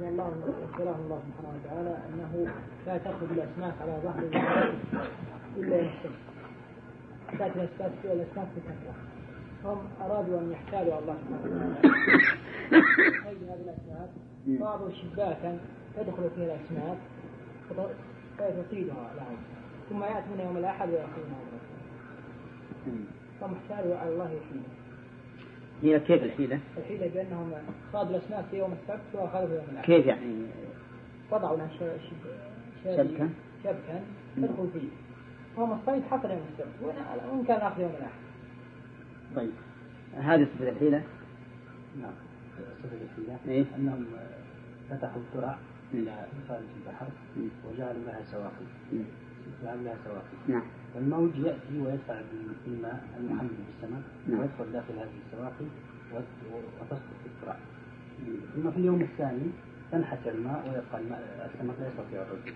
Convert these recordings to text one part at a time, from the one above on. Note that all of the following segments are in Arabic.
لكن الله اصطلاه الله سبحانه وتعالى أنه لا تخرج الأسماك على ظهر إلا السبت تاتي الأسماك الأسماك بكثره هم أرادوا أن يحتالوا الله سبحانه وتعالى. هذه الأسماك. فاضوا شباكا تدخل فيها الأسماك فتصيدها لهم. ثم يأتون يوم الأحد وياخذونها هم احتالوا على الله يحييهم هي كيف الحيلة؟ الحيلة بأنهم صادوا الأسماك في يوم السبت وأخذوا يوم الأحد. كيف يعني؟ وضعوا لها شبكة؟ شبكا تدخل فيه. هم الصيد حصل يوم السبت وإن كان آخر يوم الأحد. طيب. هذه صفة الحيلة؟ نعم. صفة الحيلة إيه؟ أنهم فتحوا الترع إلى خارج البحر وجعلوا لها سواقي. جعلوا لها سواقي. نعم. والموج يأتي ويدفع بالماء المحمل بالسمك نعم. ويدخل داخل هذه السواقي وتسقط في الترع ثم في اليوم الثاني تنحسر الماء ويبقى الماء السمك لا يستطيع الرجوع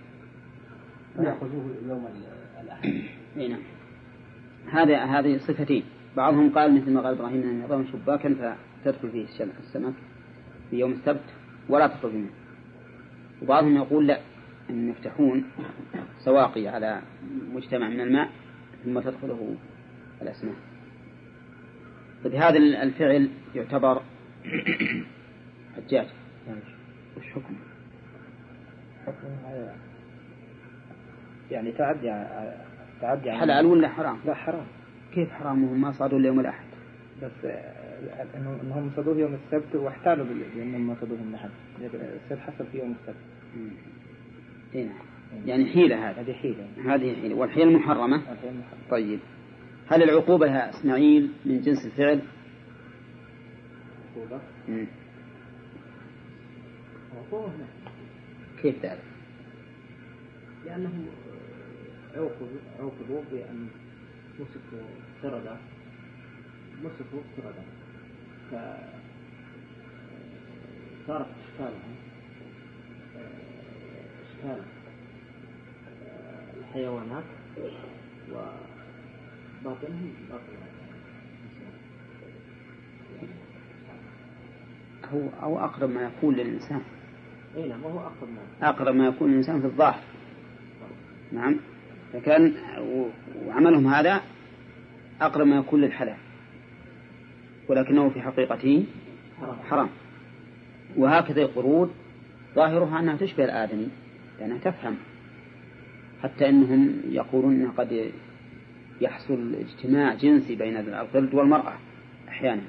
فيأخذوه يوم الأحد. اي نعم. هذا هذه صفتين. بعضهم قال مثل ما قال إبراهيم أن يضعون شباكا فتدخل فيه السمك في يوم السبت ولا تخرج منه. وبعضهم يقول لا. أن يفتحون سواقي على مجتمع من الماء ثم تدخله الأسماك طيب هذا الفعل يعتبر حجاج. وش حكمه؟ حكمه يعني تعدي تعدي حلال ولا حرام؟ لا حرام. كيف حرام وهم ما صادوا اليوم الأحد؟ بس انهم صادوه يوم السبت واحتالوا بانهم ما صادوه النحل السبت حصل في يوم السبت. إيه. يعني حيلة هذه. هذه حيلة. هذه حيلة. والحيلة محرمة طيب. هل العقوبة يا إسماعيل من جنس الفعل؟ عقوبة؟ عقوبة. كيف ذلك؟ لأنهم عوقبوا عوقبوا بأن مسكوا قردة مسكوا قردة فصارت إشكالهم إشكال الحيوانات وباطنهم باطن هو أو أقرب ما يكون للإنسان. اي نعم وهو أقرب ما أقرب ما يكون الإنسان في الظاهر. نعم. فكان وعملهم هذا أقرب ما يكون للحلال. ولكنه في حقيقته حرام. وهكذا القرود ظاهرها أنها تشبه الآدمي. لأنها تفهم. حتى أنهم يقولون أنه قد يحصل اجتماع جنسي بين القرد والمرأة أحيانا.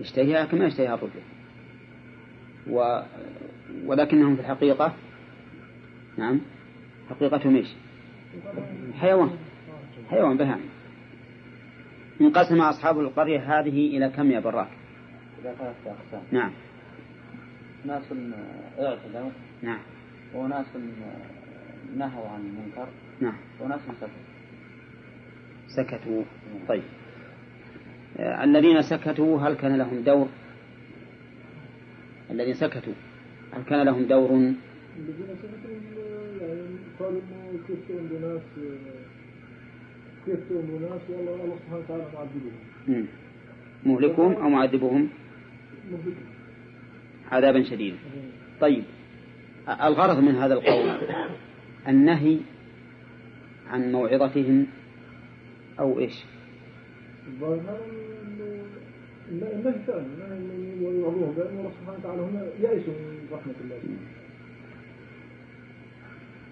يشتهيها كما يشتهيها الرجل. و... ولكنهم في الحقيقة نعم حقيقتهم إيش؟ حيوان. حيوان بهائم انقسم أصحاب القرية هذه إلى كم يا براك؟ إلى ثلاثة أقسام. نعم. ناس إعتدوا. نعم. وناس نهوا عن المنكر. نعم. وناس سكتوا. سكتوا. طيب. الذين سكتوا هل كان لهم دور؟ الذين سكتوا هل كان لهم دور؟ الذين سكتوا يعني قالوا كيف تؤمن بناس كيف تؤمن بناس والله الله سبحانه وتعالى معذبهم. مهلكهم أو معذبهم؟ عذابا شديدا. طيب. الغرض من هذا القول النهي عن موعظتهم أو إيش؟ النهي فعلا ويوعظوهم الله سبحانه وتعالى هم يئسوا من رحمة الله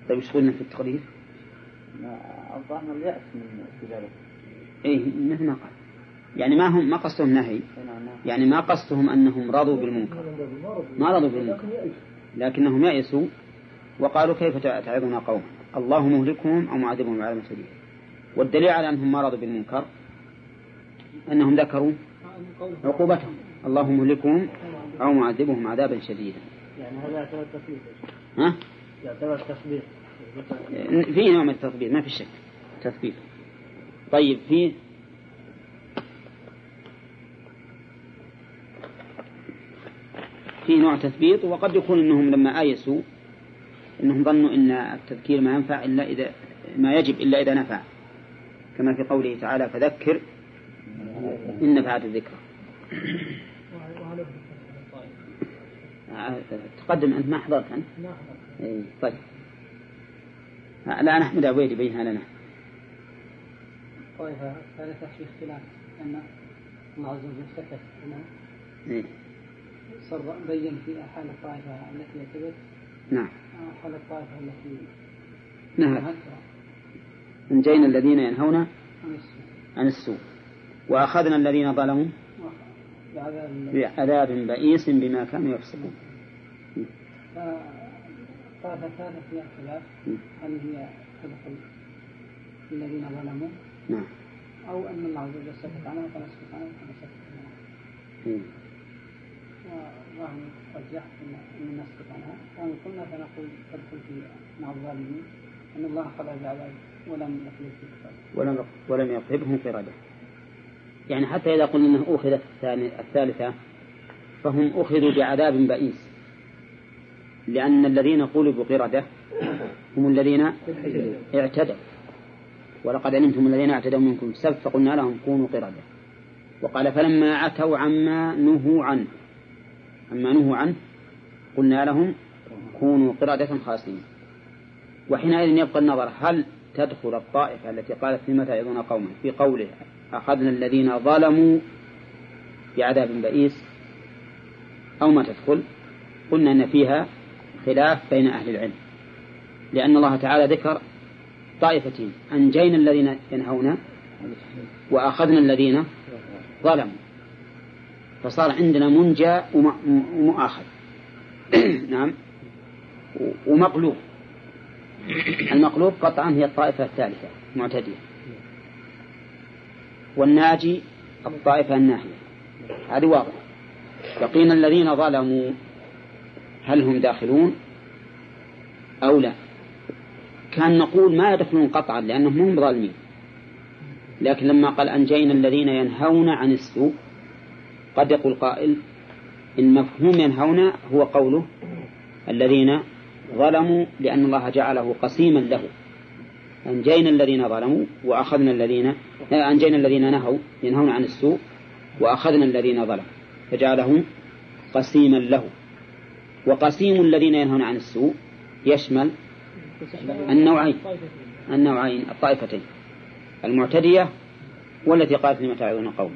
طيب إيش قلنا في التقرير؟ الظاهر اليأس من استجابة إيه مثل ما قال يعني ما هم ما قصدهم نهي؟ يعني ما قصدهم أنهم رضوا بالمنكر. ما رضوا بالمنكر. لكنهم يأسوا وقالوا كيف تعظنا قوما؟ الله مهلكهم أو معذبهم عذابا شديدا والدليل على أنهم ما رضوا بالمنكر أنهم ذكروا عقوبتهم. الله مهلكهم أو معذبهم عذابا شديدا. يعني هذا يعتبر تثبيت. ها؟ يعتبر تثبيت. في نوع من التثبيت ما في شك. تثبيت. طيب في في نوع تثبيط وقد يكون إنهم لما آيسوا إنهم ظنوا إن التذكير ما ينفع إلا اذا ما يجب إلا إذا نفع. كما في قوله تعالى فذكر إن نفعت الذكرى. تقدم أنت ما حضرت أنت؟ إيه طيب. آه، الآن أحمد عبيد يبينها لنا. طائفة ثالثة في اختلاف أن الله عز وجل سكت إيه. بين في حال الطائفة التي يثبت نعم. حال الطائفة التي نعم. نهت أنجينا الذين ينهون عن السوء. عن السوء. وأخذنا الذين ظلموا بعذاب بئيس بما كانوا يفسقون. فالطائفة الثالثة فيها اختلاف هل هي تدخل الذين ظلموا؟ نعم. أو أن الله عز وجل سكت عنها فنسكت عنها فنسكت عنها. أن أن نسكت عنها وإن قلنا فنقول تدخل في مع الظالمين أن الله خلق بعذاب ولم ولم ولم يصبهم قردة يعني حتى إذا قلنا أنه أخذت الثالثة فهم أخذوا بعذاب بئيس. لأن الذين قلبوا قردة هم الذين اعتدوا. ولقد علمتم الذين اعتدوا منكم. سبت فقلنا لهم كونوا قردة. وقال فلما عتوا عما نهوا عنه. عما نهوا عنه قلنا لهم كونوا قردة خاسئين وحينئذ يبقى النظر هل تدخل الطائفة التي قالت لم تعظون قوما في قوله أخذنا الذين ظلموا بعذاب بئيس أو ما تدخل؟ قلنا أن فيها خلاف بين أهل العلم لأن الله تعالى ذكر طائفتين أنجينا الذين ينهون وأخذنا الذين ظلموا. فصار عندنا منجى وم- ومؤاخذ نعم. ومقلوب. المقلوب قطعا هي الطائفة الثالثة معتدية. والناجي الطائفة الناهية. هذه واضحة. بقينا الذين ظلموا هل هم داخلون أو لا؟ كان نقول ما يدخلون قطعا لأنهم هم ظالمين. لكن لما قال أنجينا الذين ينهون عن السوء قد يقول قائل إن مفهوم ينهون هو قوله الذين ظلموا لأن الله جعله قسيما له. أنجينا الذين ظلموا وأخذنا الذين أنجينا الذين نهوا ينهون عن السوء وأخذنا الذين ظلموا فجعله قسيما له. وقسيم الذين ينهون عن السوء يشمل النوعين. النوعين الطائفتين. المعتدية والتي قالت لما تعظون قوما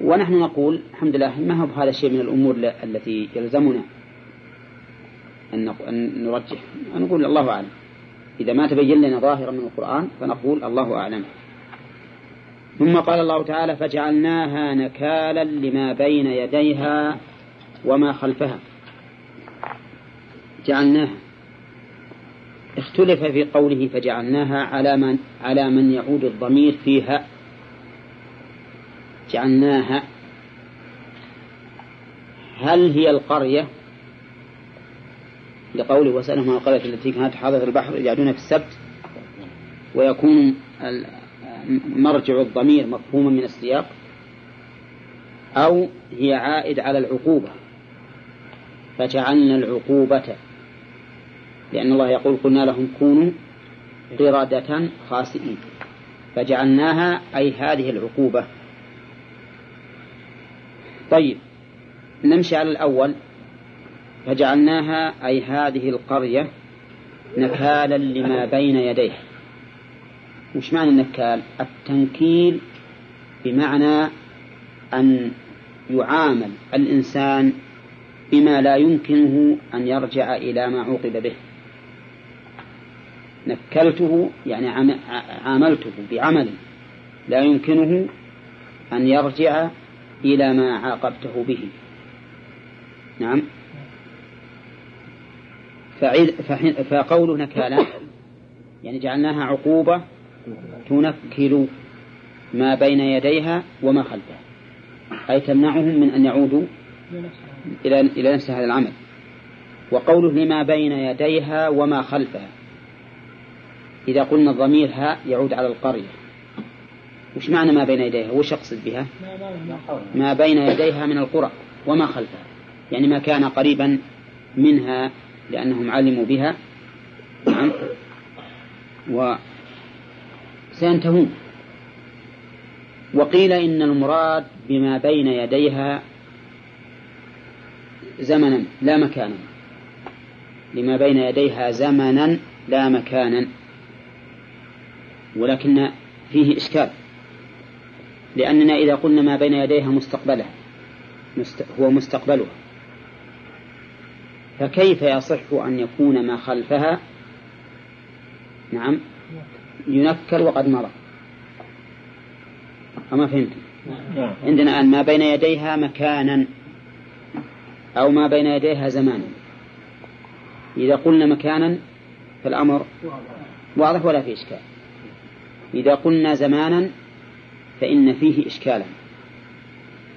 ونحن نقول الحمد لله ما هو هذا الشيء من الأمور التي يلزمنا أن نرجح. نقول الله أعلم. إذا ما تبين لنا ظاهرا من القرآن فنقول الله أعلم. ثم قال الله تعالى فجعلناها نكالا لما بين يديها وما خلفها. جعلناها. اختلف في قوله فجعلناها على من على من يعود الضمير فيها جعلناها. هل هي القرية؟ لقوله وسألهم القرية التي كانت حاضرة البحر يعدون في السبت. ويكون مرجع الضمير مفهوما من السياق. أو هي عائد على العقوبة. فجعلنا العقوبة. لأن الله يقول قلنا لهم كونوا قردة خاسئين. فجعلناها أي هذه العقوبة. طيب نمشي على الأول. فجعلناها أي هذه القرية نكالا لما بين يديها وش معنى النكال؟ التنكيل بمعنى أن يعامل الإنسان بما لا يمكنه أن يرجع إلى ما عوقب به. نكلته يعني عاملته بعمل لا يمكنه أن يرجع إلى ما عاقبته به. نعم. فقوله نكالا يعني جعلناها عقوبة تنكل ما بين يديها وما خلفها. أي تمنعهم من أن يعودوا إلى إلى نفس هذا العمل. وقوله لما بين يديها وما خلفها. إذا قلنا الضمير ها يعود على القرية. وش معنى ما بين يديها؟ وش يقصد بها؟ ما بين يديها من القرى وما خلفها. يعني ما كان قريبا منها لأنهم علموا بها. نعم وسينتهون وقيل إن المراد بما بين يديها زمنا لا مكانا. لما بين يديها زمنا لا مكانا. ولكن فيه إشكال. لأننا إذا قلنا ما بين يديها مستقبلها هو مستقبلها. فكيف يصح أن يكون ما خلفها؟ نعم. ينكر وقد مضى. أما فهمت عندنا الآن ما بين يديها مكانا أو ما بين يديها زمانا. إذا قلنا مكانا فالأمر واضح ولا في إشكال؟ إذا قلنا زمانا فإن فيه إشكالا.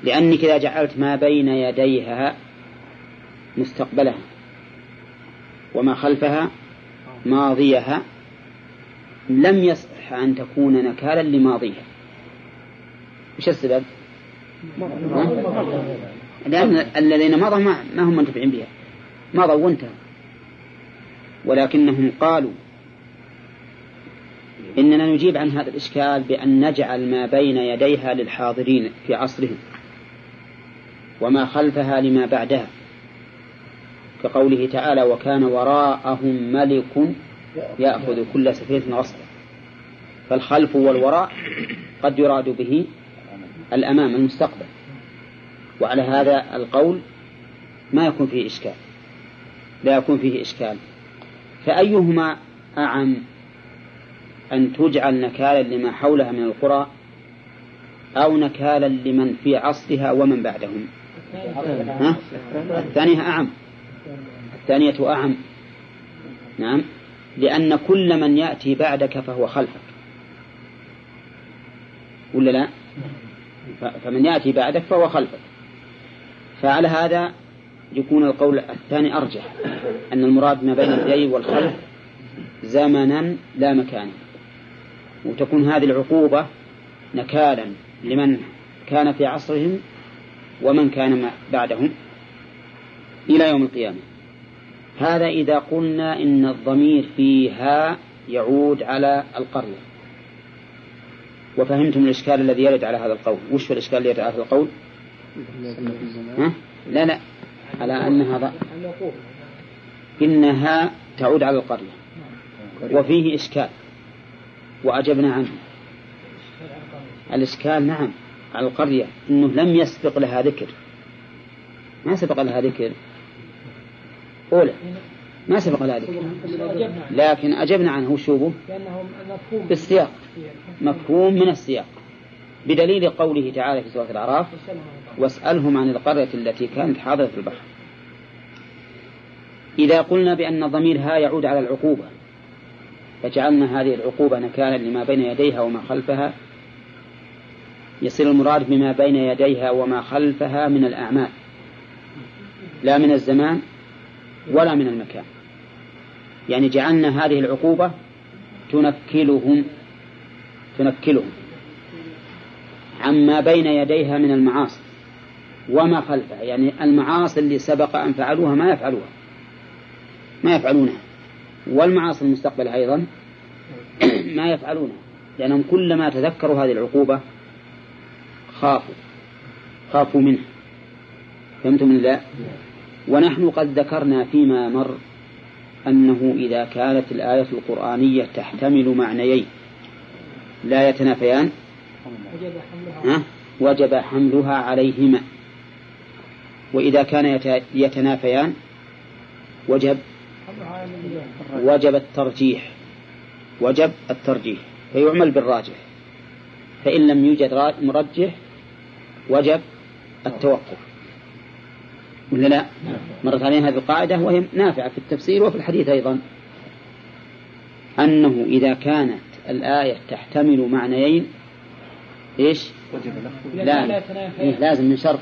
لأنك إذا جعلت ما بين يديها مستقبلها وما خلفها ماضيها لم يصح أن تكون نكالا لماضيها. وش السبب؟ لأن الذين مضوا ما, ما هم منتفعين بها. مضوا وانتهوا. ولكنهم قالوا إننا نجيب عن هذا الإشكال بأن نجعل ما بين يديها للحاضرين في عصرهم وما خلفها لما بعدها كقوله تعالى وكان وراءهم ملك يأخذ كل سفينة غصبا فالخلف والوراء قد يراد به الأمام المستقبل وعلى هذا القول ما يكون فيه إشكال لا يكون فيه إشكال. فأيهما أعم؟ أن تجعل نكالا لما حولها من القرى أو نكالا لمن في عصرها ومن بعدهم. ها؟ الثانية أعم. الثانية أعم. نعم. لأن كل من يأتي بعدك فهو خلفك. ولا لا؟ فمن يأتي بعدك فهو خلفك. فعلى هذا يكون القول الثاني أرجح. أن المراد ما بين اليدين والخلف زمنا لا مكانا. وتكون هذه العقوبة نكالا لمن كان في عصرهم ومن كان بعدهم إلى يوم القيامة. هذا إذا قلنا إن الضمير فيها يعود على القرية. وفهمتم الإشكال الذي يرد على هذا القول. وش هو الإشكال الذي يرد على هذا القول؟ ها؟ لا لا. على أنها. إنها تعود على القرية. وفيه إشكال. وأجبنا عنه. الإشكال نعم على القرية أنه لم يسبق لها ذكر. ما سبق لها ذكر؟ أولى ما سبق لها ذكر. لكن أجبنا عنه هو؟ بالسياق. مفهوم من السياق. بدليل قوله تعالى في سورة الأعراف واسألهم عن القرية التي كانت حاضرة البحر. إذا قلنا بأن ضمير ها يعود على العقوبة فجعلنا هذه العقوبة نكالا لما بين يديها وما خلفها. يصير المراد بما بين يديها وما خلفها من الأعمال. لا من الزمان ولا من المكان. يعني جعلنا هذه العقوبة تنكلهم تنكلهم. عما بين يديها من المعاصي وما خلفها. يعني المعاصي اللي سبق أن فعلوها ما يفعلوها. ما يفعلونها. والمعاصي المستقبل أيضا ما يفعلونها لأنهم كلما تذكروا هذه العقوبة خافوا خافوا منها فهمتم لا؟ ونحن قد ذكرنا فيما مر أنه إذا كانت الآية القرآنية تحتمل معنيين لا يتنافيان؟ وجب حملها عليهما. وإذا كان يتنافيان وجب وجب الترجيح. وجب الترجيح. فيعمل بالراجح. فإن لم يوجد مرجح وجب التوقف. ولا لا؟ مرت علينا هذه القاعدة وهي نافعة في التفسير وفي الحديث أيضا. أنه إذا كانت الآية تحتمل معنيين إيش؟ لا. إيه لازم من شرط.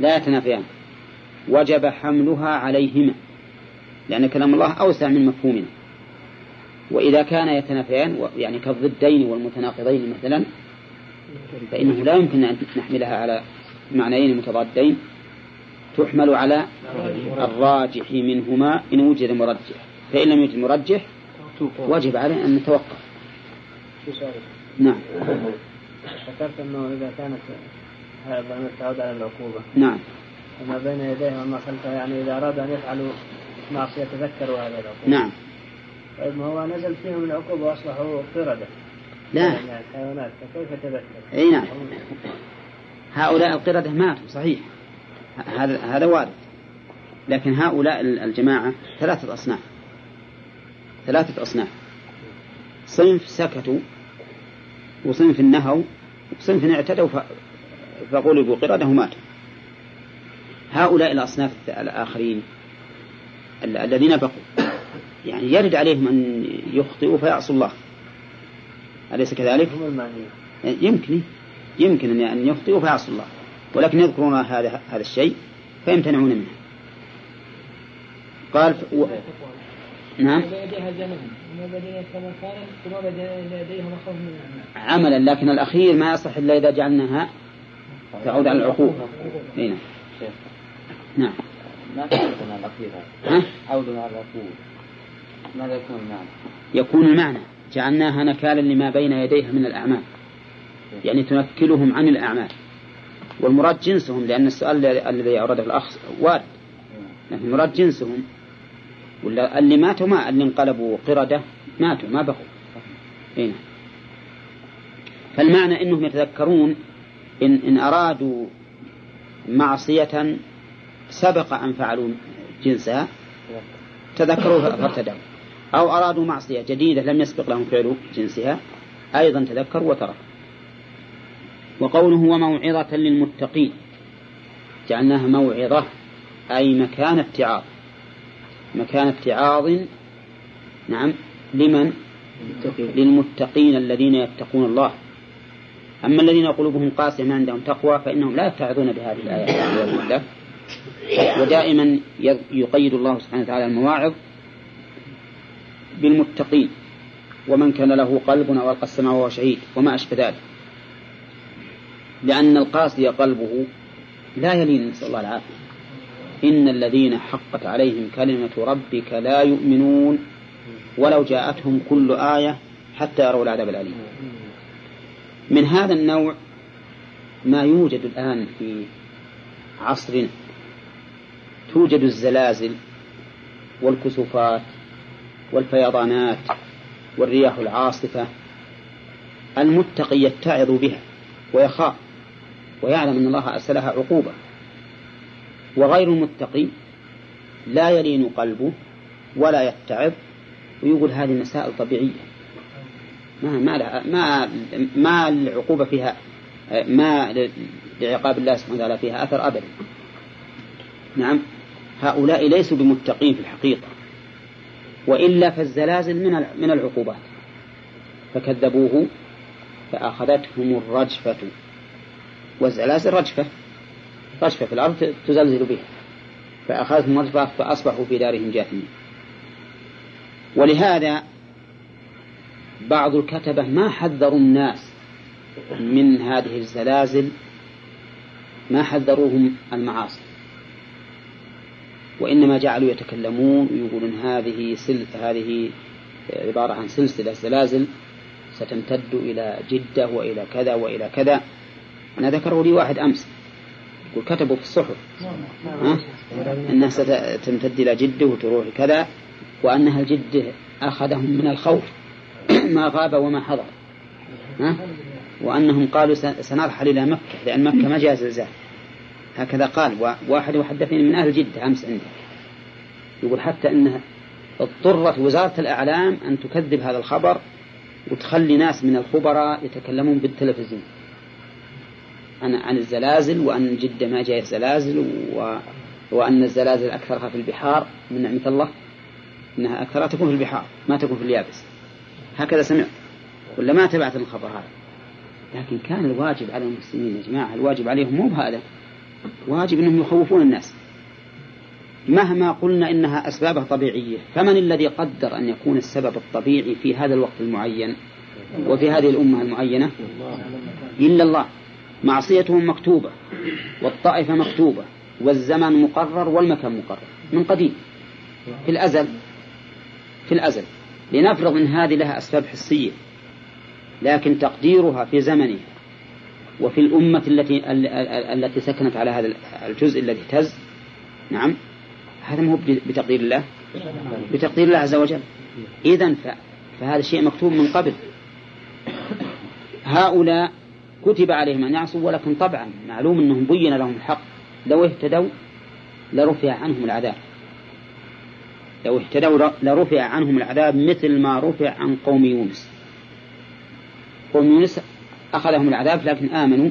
لا يتنافيان. وجب حملها عليهما. لأن كلام الله أوسع من مفهومنا. وإذا كان يتنافيان يعني كالضدين والمتناقضين مثلا فإنه لا يمكن أن نحملها على معنيين متضادين. تحمل على الراجح منهما إن وجد مرجح. فإن لم يوجد مرجح واجب عليه أن نتوقف. نعم. ذكرت أنه إذا كانت الضمير تعود على العقوبة. نعم. وما بين يديه وما خلفه يعني إذا أرادوا أن يفعلوا معصية تذكروا هذا العقوبة. نعم. طيب ما هو نزل فيهم العقوبة وأصبحوا قردة. لا. يعني حيوانات فكيف تذكر؟ أي نعم. هؤلاء القردة ماتوا صحيح. هذا هذا وارد. لكن هؤلاء الجماعة ثلاثة أصناف. ثلاثة أصناف. صنف سكتوا وصنف نهوا وصنف اعتدوا فغلبوا قردة وماتوا. هؤلاء الأصناف الآخرين الذين بقوا. يعني يرد عليهم أن يخطئوا فيعصوا الله. أليس كذلك؟ يمكن يمكن أن يخطئوا فيعصوا الله. ولكن يذكرون هذا هذا الشيء فيمتنعون منه. قال ف... و... نعم. عملا لكن الأخير ما يصح إلا إذا جعلناها تعود على العقوق. نعم. نعم. ما على ماذا يكون المعنى؟ يكون المعنى. جعلناها نكالا لما بين يديها من الأعمال. يعني تنكلهم عن الأعمال. والمراد جنسهم لأن السؤال الذي أورده الأخ وارد. لكن المراد جنسهم. ولا اللي ماتوا ما اللي انقلبوا قردة ماتوا ما بقوا. هنا فالمعنى إنهم يتذكرون ان إن أرادوا معصية سبق أن فعلوا جنسها تذكروا فارتدوا. أو أرادوا معصية جديدة لم يسبق لهم فعل جنسها أيضا تذكروا وتركوا وقوله وموعظة للمتقين جعلناها موعظة أي مكان اتعاظ. مكان اتعاظ نعم لمن؟ للمتقين. الذين يتقون الله. أما الذين قلوبهم قاسية ما عندهم تقوى فإنهم لا يتعظون بهذه الآيات ودائما يقيد الله سبحانه وتعالى المواعظ بالمتقين ومن كان له قلب أو ألقى السماء وهو شهيد وما أشبه ذلك. لأن القاسي قلبه لا يلين نسأل الله العافية. إن الذين حقت عليهم كلمة ربك لا يؤمنون ولو جاءتهم كل آية حتى يروا العذاب الأليم. من هذا النوع ما يوجد الآن في عصر توجد الزلازل والكسوفات والفيضانات والرياح العاصفة المتقي يتعظ بها ويخاف ويعلم أن الله أرسلها عقوبة. وغير المتقي لا يلين قلبه ولا يتعظ. ويقول هذه مسائل طبيعية. ما ما ما ما العقوبة فيها؟ ما لعقاب الله سبحانه وتعالى فيها أثر أبدا. نعم. هؤلاء ليسوا بمتقين في الحقيقة وإلا فالزلازل من من العقوبات. فكذبوه فأخذتهم الرجفة. والزلازل رجفة رجفة في الأرض تزلزل بها. فأخذتهم رجفة فأصبحوا في دارهم جاثمين. ولهذا بعض الكتبة ما حذروا الناس من هذه الزلازل ما حذروهم المعاصي. وإنما جعلوا يتكلمون ويقولون هذه سل هذه عبارة عن سلسلة زلازل ستمتد إلى جدة وإلى كذا وإلى كذا أنا ذكروا لي واحد أمس يقول كتبوا في الصحف ها؟ أنها ستمتد إلى جدة وتروح كذا وأنها الجدة أخذهم من الخوف ما غاب وما حضر ها؟ وأنهم قالوا سنرحل إلى مكة لأن مكة ما جاء زلزال هكذا قال واحد وحدثني من أهل جدة أمس عندي. يقول حتى أنها اضطرت وزارة الأعلام أن تكذب هذا الخبر وتخلي ناس من الخبراء يتكلمون بالتلفزيون عن عن الزلازل وأن جدة ما جاء زلازل و وأن الزلازل أكثرها في البحار. من نعمة الله أنها أكثرها تكون في البحار ما تكون في اليابس. هكذا سمعت. ولا ما تبعت الخبر هذا. لكن كان الواجب على المسلمين يا جماعة الواجب عليهم مو بهذا. واجب أنهم يخوفون الناس. مهما قلنا إنها أسبابها طبيعية فمن الذي قدر أن يكون السبب الطبيعي في هذا الوقت المعين وفي هذه الأمة المعينة؟ إلا الله. معصيتهم مكتوبة والطائفة مكتوبة والزمن مقرر والمكان مقرر من قديم. في الأزل في الأزل. لنفرض أن هذه لها أسباب حسية لكن تقديرها في زمنها وفي الأمة التي التي سكنت على هذا الجزء الذي اهتز. نعم. هذا مو بتقدير الله. بتقدير الله عز وجل. إذا فهذا شيء مكتوب من قبل. هؤلاء كتب عليهم أن يعصوا ولكن طبعا معلوم أنهم بين لهم الحق. لو اهتدوا لرفع عنهم العذاب. لو اهتدوا لرفع عنهم العذاب مثل ما رفع عن قوم يونس. قوم يونس أخذهم العذاب لكن آمنوا.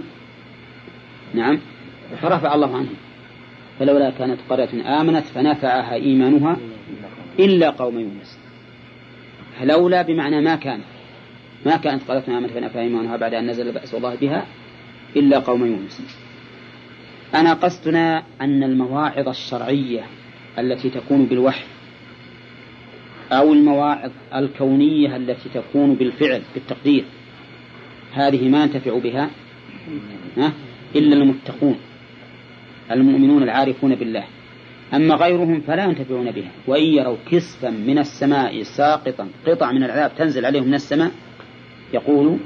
نعم. فرفع الله عنهم. فلولا كانت قرية آمنت فنفعها إيمانها إلا قوم يونس. لولا بمعنى ما كانت ما كانت قرية آمنت فنفعها إيمانها بعد أن نزل بأس الله بها إلا قوم يونس. أنا قصدنا أن المواعظ الشرعية التي تكون بالوحي أو المواعظ الكونية التي تكون بالفعل بالتقدير هذه ما ينتفع بها إلا المتقون المؤمنون العارفون بالله. أما غيرهم فلا ينتفعون بها. وإن يروا كسفا من السماء ساقطا قطع من العذاب تنزل عليهم من السماء يقولوا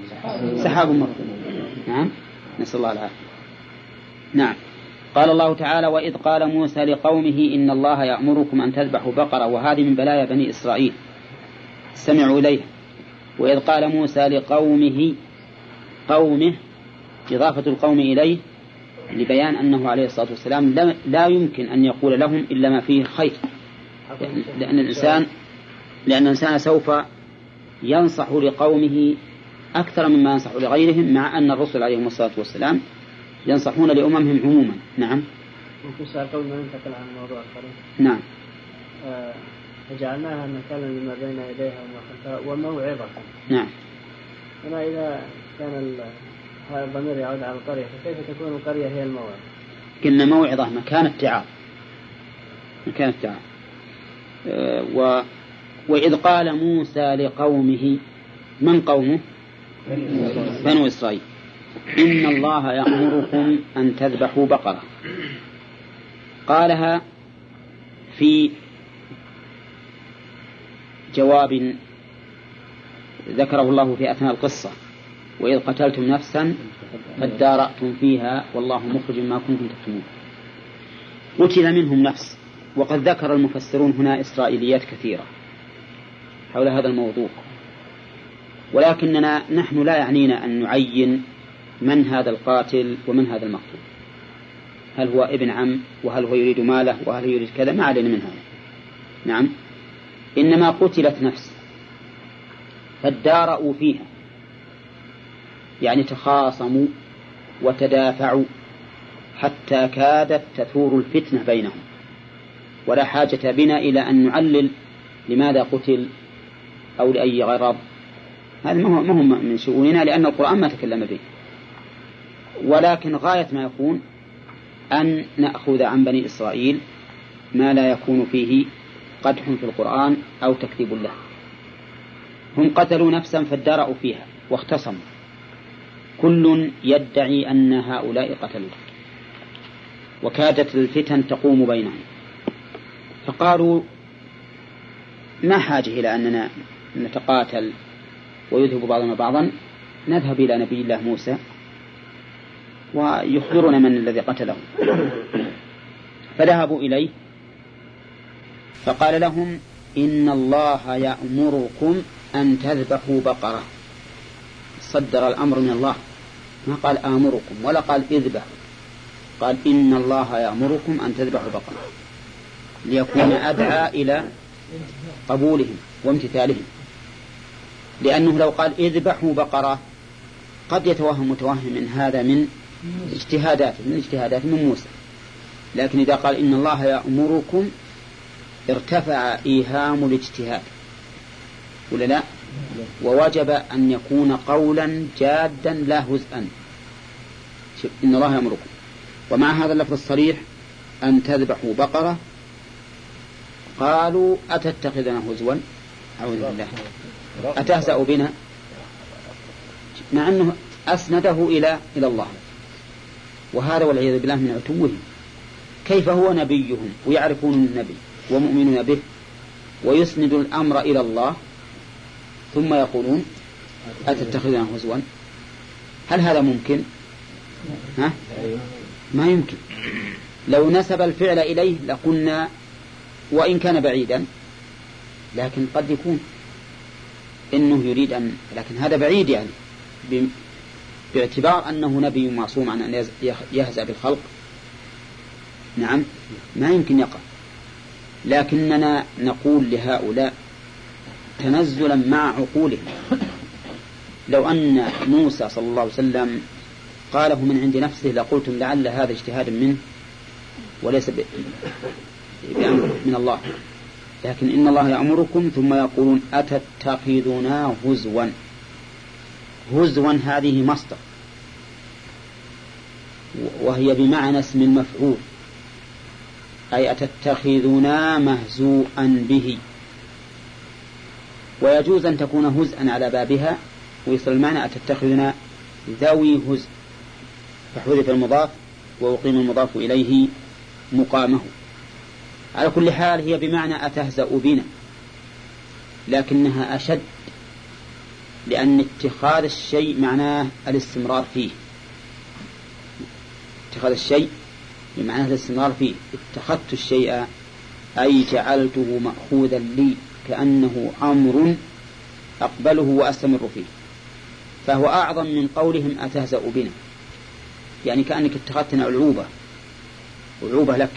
سحاب مركوم نعم نسأل الله العافية. نعم. قال الله تعالى وإذ قال موسى لقومه إن الله يأمركم أن تذبحوا بقرة وهذه من بلايا بني إسرائيل. استمعوا إليه وإذ قال موسى لقومه قومه إضافة القوم إليه لبيان أنه عليه الصلاة والسلام لا يمكن أن يقول لهم إلا ما فيه خير. لأن الإنسان لأن الإنسان سوف ينصح لقومه أكثر مما ينصح لغيرهم مع أن الرسل عليهم الصلاة والسلام ينصحون لأممهم عموما. نعم. ممكن سؤال قبل ما ننتقل عن الموضوع الآخر نعم. آه فجعلناها نكالا لما بين يديها وما خلفها وموعظة. نعم. هنا إذا كان هذا الضمير يعود على القرية فكيف تكون القرية هي الموعظة؟ قلنا موعظة مكان اتعاظ مكان اتعاظ أه و وإذ قال موسى لقومه من قومه؟ بنو إسرائيل. إن الله يأمركم أن تذبحوا بقرة. قالها في جواب ذكره الله في أثناء القصة. وإذ قتلتم نفسا فادارأتم فيها والله مخرج ما كنتم تكتمون. قتل منهم نفس وقد ذكر المفسرون هنا إسرائيليات كثيرة حول هذا الموضوع. ولكننا نحن لا يعنينا أن نعين من هذا القاتل ومن هذا المقتول. هل هو ابن عم وهل هو يريد ماله وهل يريد كذا؟ ما علينا من هذا. نعم. إنما قتلت نفس فادارأوا فيها. يعني تخاصموا وتدافعوا حتى كادت تثور الفتنة بينهم. ولا حاجة بنا إلى أن نعلل لماذا قتل أو لأي غرض. هذا ما هو من شؤوننا لأن القرآن ما تكلم به. ولكن غاية ما يكون أن نأخذ عن بني إسرائيل ما لا يكون فيه قدح في القرآن أو تكذيب له. هم قتلوا نفسا فادرأوا فيها واختصموا. كل يدعي أن هؤلاء قتلوا وكادت الفتن تقوم بينهم. فقالوا ما حاجة إلى أننا نتقاتل ويذهب بعضنا بعضا. نذهب إلى نبي الله موسى ويخبرنا من الذي قتله. فذهبوا إليه فقال لهم إن الله يأمركم أن تذبحوا بقرة. صدر الأمر من الله. ما قال آمركم ولا قال إذبحوا. قال إن الله يأمركم أن تذبحوا بقرة ليكون أدعى إلى قبولهم وامتثالهم. لأنه لو قال إذبحوا بقرة قد يتوهم متوهم من هذا من اجتهادات من اجتهادات من موسى. لكن إذا قال إن الله يأمركم ارتفع إيهام الاجتهاد. ولا لا؟ ووجب أن يكون قولا جادا لا هزءا إن الله يأمركم. ومع هذا اللفظ الصريح أن تذبحوا بقرة. قالوا أتتخذنا هزوا؟ أعوذ بالله. أتهزأ بنا؟ مع أنه أسنده إلى إلى الله. وهذا والعياذ بالله من عتوهم. كيف هو نبيهم؟ ويعرفون النبي ومؤمنون به ويسند الأمر إلى الله. ثم يقولون أتتخذنا هزوا؟ هل هذا ممكن؟ ها؟ ما يمكن. لو نسب الفعل إليه لقلنا وإن كان بعيدا لكن قد يكون إنه يريد أن لكن هذا بعيد يعني. باعتبار أنه نبي معصوم عن أن يهزأ بالخلق. نعم ما يمكن يقع. لكننا نقول لهؤلاء تنزلا مع عقولهم لو أن موسى صلى الله عليه وسلم قاله من عند نفسه لقلتم لعل هذا اجتهاد منه وليس بأمر من الله. لكن إن الله يأمركم ثم يقولون أتتخذنا هزوا. هزوا هذه مصدر. وهي بمعنى اسم المفعول. أي أتتخذنا مهزوءا به. ويجوز أن تكون هزءا على بابها ويصل المعنى أتتخذنا ذوي هزء. فحذف المضاف وأقيم المضاف إليه مقامه. على كل حال هي بمعنى أتهزأ بنا لكنها أشد لأن اتخاذ الشيء معناه الاستمرار فيه. اتخاذ الشيء بمعنى الاستمرار فيه. اتخذت الشيء أي جعلته مأخوذا لي. كأنه أمر أقبله وأستمر فيه. فهو أعظم من قولهم أتهزأ بنا. يعني كأنك اتخذتنا ألعوبة. ألعوبة لك.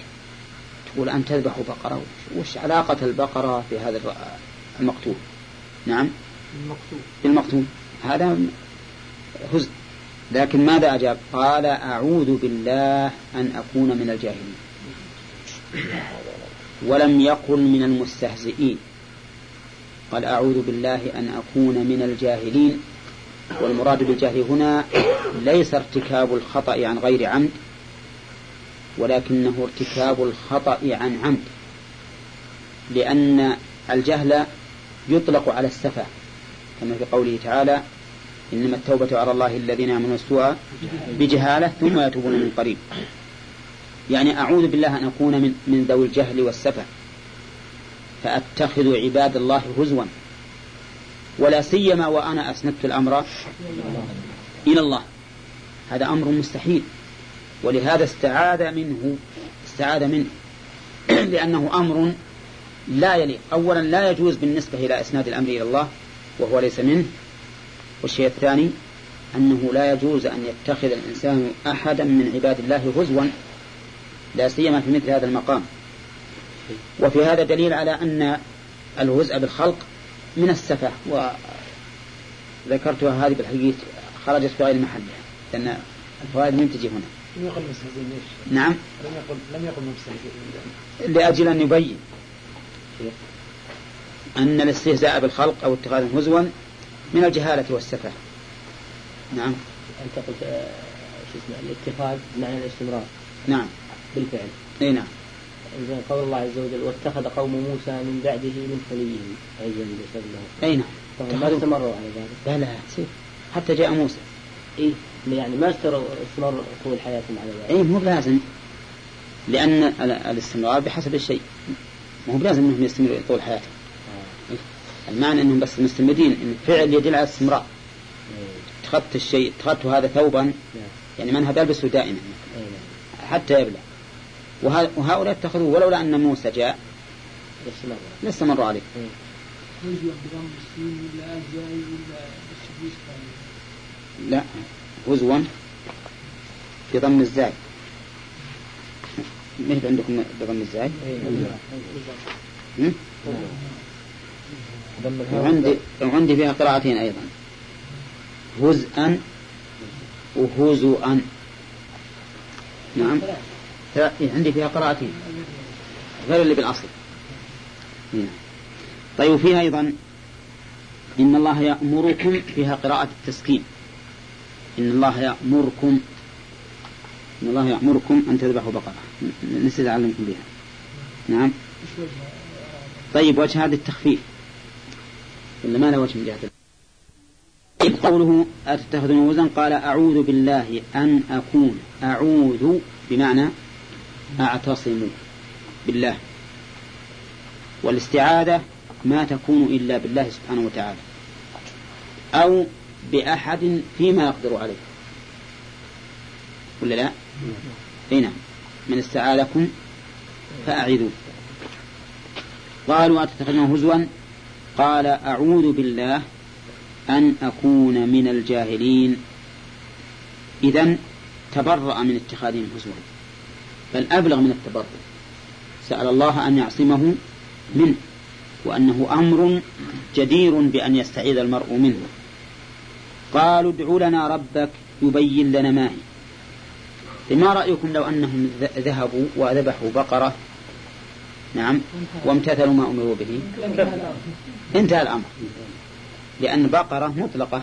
تقول أن تذبح بقرة. وش علاقة البقرة في هذا المقتول؟ نعم. المقتول. بالمقتول هذا هزء. لكن ماذا أجاب؟ قال أعوذ بالله أن أكون من الجاهلين. ولم يقل من المستهزئين. قال أعوذ بالله أن أكون من الجاهلين. والمراد بالجهل هنا ليس ارتكاب الخطأ عن غير عمد ولكنه ارتكاب الخطأ عن عمد لأن الجهل يطلق على السفة كما في قوله تعالى إنما التوبة على الله الذين يعملون السوء بجهالة ثم يتوبون من قريب. يعني أعوذ بالله أن أكون من, من ذوي الجهل والسفة. فأتخذ عباد الله هزوا. ولا سيما وأنا أسندت الأمر إلى الله. هذا أمر مستحيل. ولهذا استعاذ منه استعاذ منه. لأنه أمر لا يليق. أولا لا يجوز بالنسبة إلى إسناد الأمر إلى الله وهو ليس منه. والشيء الثاني أنه لا يجوز أن يتخذ الإنسان أحدا من عباد الله هزوا لا سيما في مثل هذا المقام. وفي هذا دليل على أن الهزء بالخلق من السفة وذكرتها هذه بالحقيقة خرجت في غير محلها لأن الفوائد من تجي هنا. لم يقل مستهزئين ليش؟ نعم. لم يقل لم يقل مستهزئين. لأجل أن يبين أن الاستهزاء بالخلق أو اتخاذ هزوا من الجهالة والسفة. نعم. أنت قلت آه، شو اسمه الاتخاذ معنى الاستمرار. نعم. بالفعل. إي نعم. زين قول الله عز وجل واتخذ قوم موسى من بعده من حليهم عزا بسببه أي نعم. ما استمروا على ذلك. لا لا سيف. حتى جاء موسى. إيه يعني ما استمروا استمر طول حياتهم على ذلك. اي مو بلازم. لأن ال- الاستمرار بحسب الشيء. مو بلازم إنهم يستمروا طول حياتهم. آه. المعنى إنهم بس مستمرين. إن الفعل يدل على الاستمرار إيه. اتخذت الشيء اتخذت هذا ثوبا. نعم. يعني من هذا يلبسه دائما. إيه نعم. حتى يبلغ. وهؤلاء اتخذوه ولولا أن موسى جاء. استمر لاستمروا عليه. إيه. لا هزوا بضم الزاي. ما عندكم بضم الزاي؟ ضم الهاء وعندي وعندي فيها قراءتين أيضا. هزءا وهزؤا. نعم. إيه، عندي فيها قراءتين غير اللي بالأصل. نعم. طيب وفيها أيضا إن الله يأمركم فيها قراءة التسكين. إن الله يأمركم إن الله يأمركم أن تذبحوا بقرة. نسيت أعلمكم بها. نعم. طيب وجه هذا التخفيف. ولا ما له وجه من جهة طيب قوله أتتخذون وزن قال أعوذ بالله أن أكون. أعوذ بمعنى أعتصم بالله. والاستعاذة ما تكون إلا بالله سبحانه وتعالى. أو بأحد فيما يقدر عليه. ولا لا؟ أي نعم. من استعاذكم فأعذوا. قالوا أتتخذونه هزوا؟ قال أعوذ بالله أن أكون من الجاهلين. إذا تبرأ من اتخاذهم هزوا. بل أبلغ من التبرؤ سأل الله أن يعصمه منه وأنه أمر جدير بأن يستعيذ المرء منه. قالوا ادع لنا ربك يبين لنا ما هي. ما رأيكم لو أنهم ذهبوا وذبحوا بقرة؟ نعم وامتثلوا ما أمروا به. انتهى الأمر. لأن بقرة مطلقة.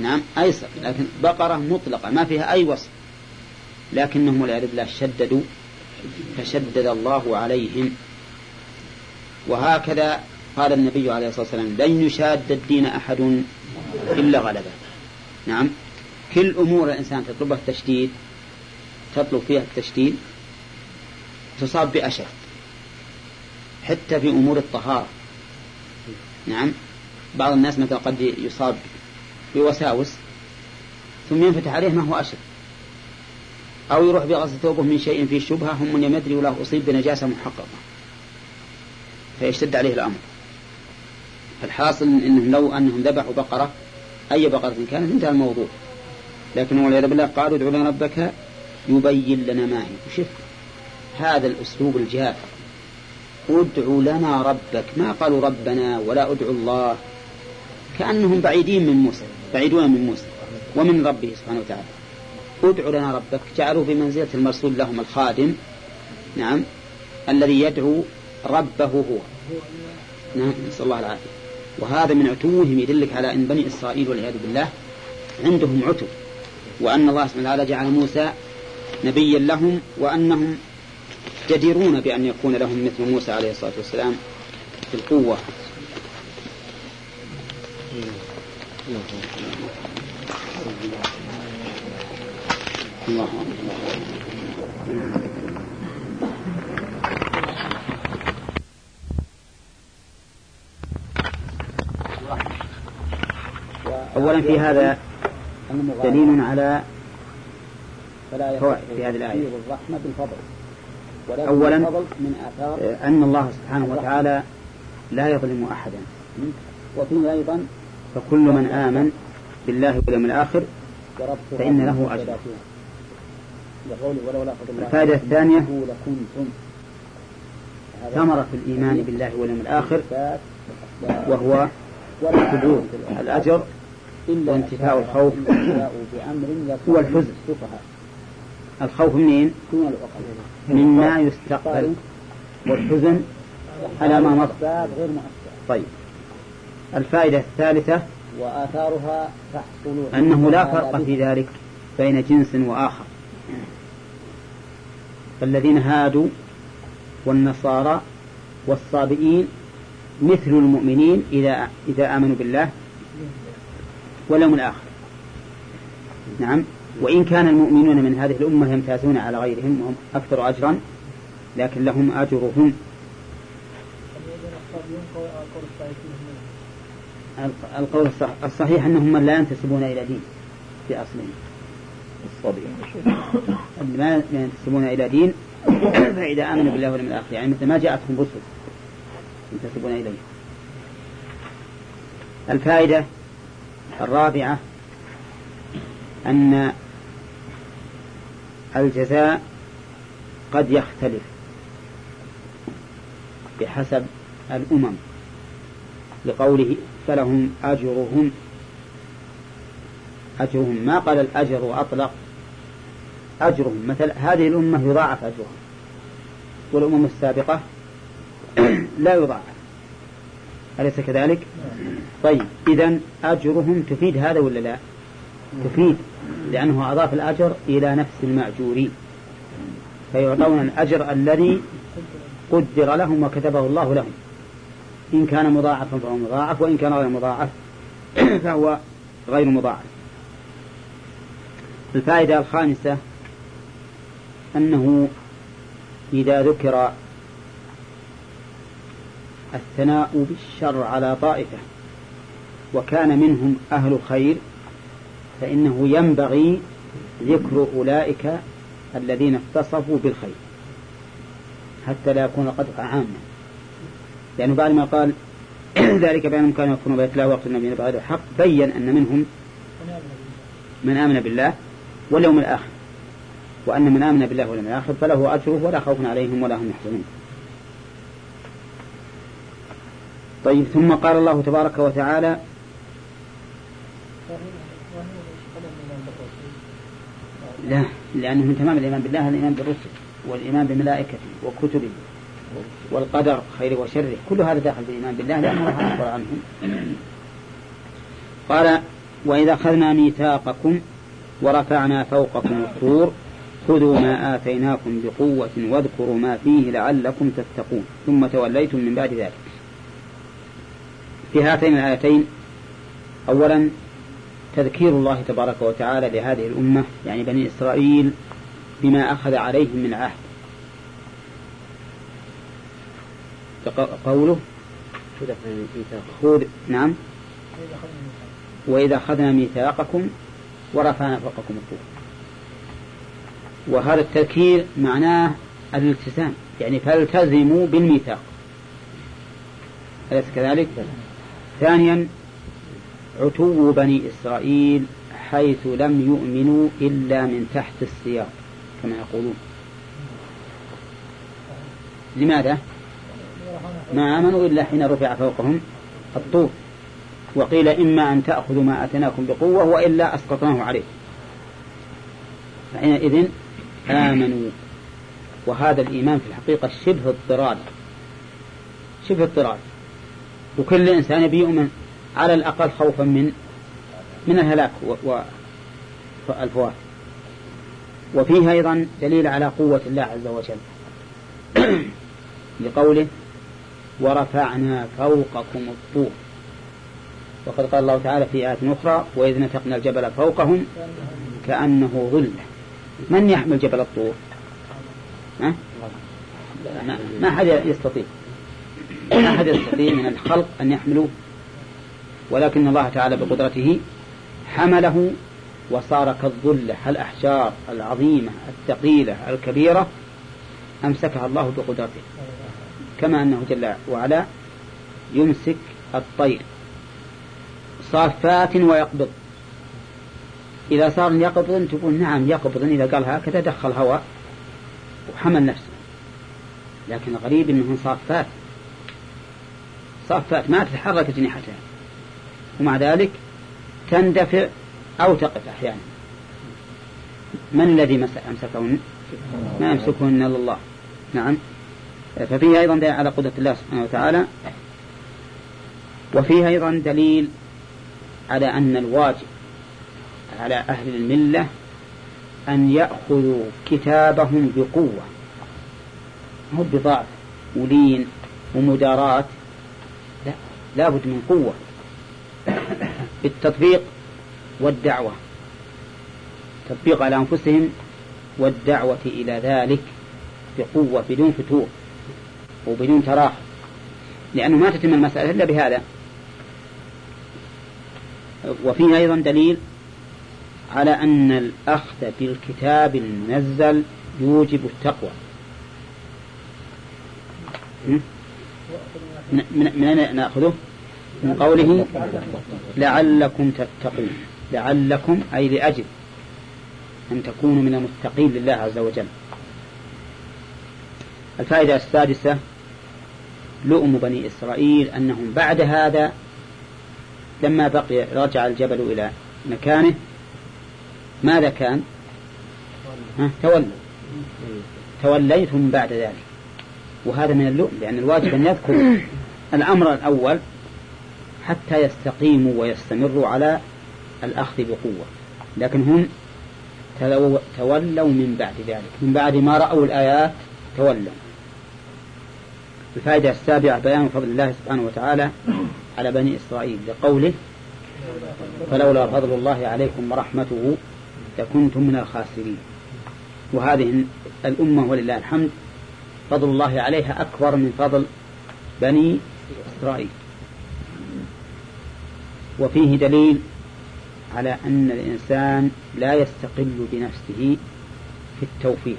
نعم أيسر لكن بقرة مطلقة ما فيها أي وصف. لكنهم والعياذ بالله شددوا فشدد الله عليهم. وهكذا قال النبي عليه الصلاة والسلام لن يشاد الدين أحد إلا غلبه. نعم. كل أمور الإنسان تطلبها التشديد تطلب فيها التشديد تصاب بأشد حتى في أمور الطهارة. نعم. بعض الناس مثلا قد يصاب بوساوس ثم ينفتح عليه ما هو أشد. أو يروح بغسل ثوبه من شيء فيه شبهة هم من يمدري وله أصيب بنجاسة محققة. فيشتد عليه الأمر. الحاصل إنهم لو أنهم ذبحوا بقرة أي بقرة كانت انتهى الموضوع. لكن والعياذ بالله قالوا ادعوا لنا ربك يبين لنا ما هي. وشف هذا الأسلوب الجاف ادعوا لنا ربك. ما قالوا ربنا ولا ادعوا الله. كأنهم بعيدين من موسى بعيدون من موسى ومن ربه سبحانه وتعالى. ادعوا لنا ربك جعلوا بمنزلة المرسول لهم الخادم. نعم. الذي يدعو ربه هو. نعم نسأل الله العافية. وهذا من عتوهم يدلك على أن بني إسرائيل والعياذ بالله عندهم عتو وأن الله سبحانه وتعالى جعل موسى نبيا لهم وأنهم جديرون بأن يكون لهم مثل موسى عليه الصلاة والسلام في القوة. الله. أولا في هذا دليل على فوائد في هذه الآية. الرحمة بالفضل أولا من آثار أن الله سبحانه وتعالى لا يظلم أحدا. وفيه أيضا فكل من آمن بالله واليوم الآخر فإن له أجر. الفائدة الثانية ثمرة الإيمان بالله واليوم الآخر وهو ثبوت الأجر وانتفاء الخوف. هو الحزن. الخوف منين؟ مما يستقبل. والحزن على ما مضى. طيب. الفائدة الثالثة وآثارها أنه لا فرق في ذلك بين جنس وآخر. فالذين هادوا والنصارى والصابئين مثل المؤمنين إذا إذا آمنوا بالله واليوم الآخر. نعم. وإن كان المؤمنون من هذه الأمة يمتازون على غيرهم وهم أكثر أجرا لكن لهم أجرهم. القول الصح- الصحيح أنهم لا ينتسبون إلى دين في أصلهم. ما ينتسبون إلى دين فإذا آمنوا بالله واليوم الآخر يعني مثل ما جاءتهم رسل ينتسبون إليه. الفائدة الرابعة أن الجزاء قد يختلف بحسب الأمم. لقوله فلهم أجرهم أجرهم ما قال الأجر وأطلق أجرهم. مثل هذه الأمة يضاعف أجرها والأمم السابقة لا يضاعف. أليس كذلك؟ طيب إذا أجرهم تفيد هذا ولا لا؟ تفيد لأنه أضاف الأجر إلى نفس المأجورين فيعطون الأجر الذي قدر لهم وكتبه الله لهم. إن كان مضاعفا فهو مضاعف وإن كان غير مضاعف فهو غير مضاعف. الفائدة الخامسة أنه إذا ذكر الثناء بالشر على طائفة وكان منهم أهل خير فإنه ينبغي ذكر أولئك الذين اتصفوا بالخير حتى لا يكون قد عاما لأنه بعد ما قال ذلك بأنهم كانوا يكفرون بيت الله وقت النبي بغير الحق بين أن منهم من آمن بالله واليوم الآخر. وأن من آمن بالله واليوم الآخر فله أجره ولا خوف عليهم ولا هم يحزنون. طيب ثم قال الله تبارك وتعالى لا لأنه من تمام الإيمان بالله الإيمان بالرسل والإيمان بملائكته وكتبه والقدر خيره وشره. كل هذا داخل في الإيمان بالله لأنه الله أخبر عنهم قال وإذا أخذنا ميثاقكم ورفعنا فوقكم الطور خذوا ما آتيناكم بقوة واذكروا ما فيه لعلكم تتقون. ثم توليتم من بعد ذلك. في هاتين الآيتين أولا تذكير الله تبارك وتعالى لهذه الأمة يعني بني إسرائيل بما أخذ عليهم من عهد. قوله خذ نعم. وإذا أخذنا ميثاقكم ورفعنا فوقكم الطور. وهذا التذكير معناه الالتزام يعني فالتزموا بالميثاق أليس كذلك؟ ثانيا عتو بني إسرائيل حيث لم يؤمنوا إلا من تحت السياق كما يقولون لماذا؟ ما آمنوا إلا حين رفع فوقهم الطور وقيل إما أن تأخذوا ما أتناكم بقوة وإلا أسقطناه عليه فحينئذ آمنوا. وهذا الإيمان في الحقيقة شبه اضطراد شبه اضطراد وكل إنسان بيؤمن على الأقل خوفا من من الهلاك والفوات وفيها أيضا دليل على قوة الله عز وجل. لقوله ورفعنا فوقكم الطور. وقد قال الله تعالى في آية أخرى وإذ نتقنا الجبل فوقهم كأنه ظل. من يحمل جبل الطور؟ ما, ما أحد يستطيع. ما أحد يستطيع من الخلق أن يحملوه. ولكن الله تعالى بقدرته حمله وصار كالظلة الأحجار العظيمة الثقيلة الكبيرة أمسكها الله بقدرته. كما أنه جل وعلا يمسك الطير صافات ويقبض. إذا صار يقبض تقول نعم يقبض. إذا قال هكذا دخل هواء وحمل نفسه. لكن الغريب أنه صافات صافات ما تتحرك أجنحتها ومع ذلك تندفع أو تقف أحيانا. من الذي أمسكهن؟ ما يمسكهن إلا الله. نعم. ففيه أيضا دليل على قدرة الله سبحانه وتعالى. وفيه أيضا دليل على أن الواجب على أهل الملة أن يأخذوا كتابهم بقوة مو بضعف ولين ومداراة لا لابد من قوة بالتطبيق والدعوة تطبيق على أنفسهم والدعوة إلى ذلك بقوة بدون فتور وبدون تراخي لأنه ما تتم المسألة إلا بهذا. وفيه أيضا دليل على أن الأخذ بالكتاب المنزل يوجب التقوى. من أين نأخذه؟ من قوله لعلكم تتقون. لعلكم أي لأجل أن تكونوا من المتقين لله عز وجل. الفائدة السادسة لؤم بني إسرائيل أنهم بعد هذا لما بقي رجع الجبل إلى مكانه ماذا كان؟ ها تولوا. توليتم بعد ذلك. وهذا من اللؤم لأن الواجب أن يذكر الأمر الأول حتى يستقيموا ويستمروا على الأخذ بقوة. لكن هم تولوا من بعد ذلك. من بعد ما رأوا الآيات تولوا. الفائدة السابعة بيان فضل الله سبحانه وتعالى على بني إسرائيل لقوله فلولا فضل الله عليكم ورحمته لكنتم من الخاسرين. وهذه الأمة ولله الحمد فضل الله عليها أكبر من فضل بني إسرائيل. وفيه دليل على أن الإنسان لا يستقل بنفسه في التوفيق.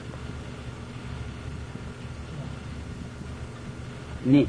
نعم.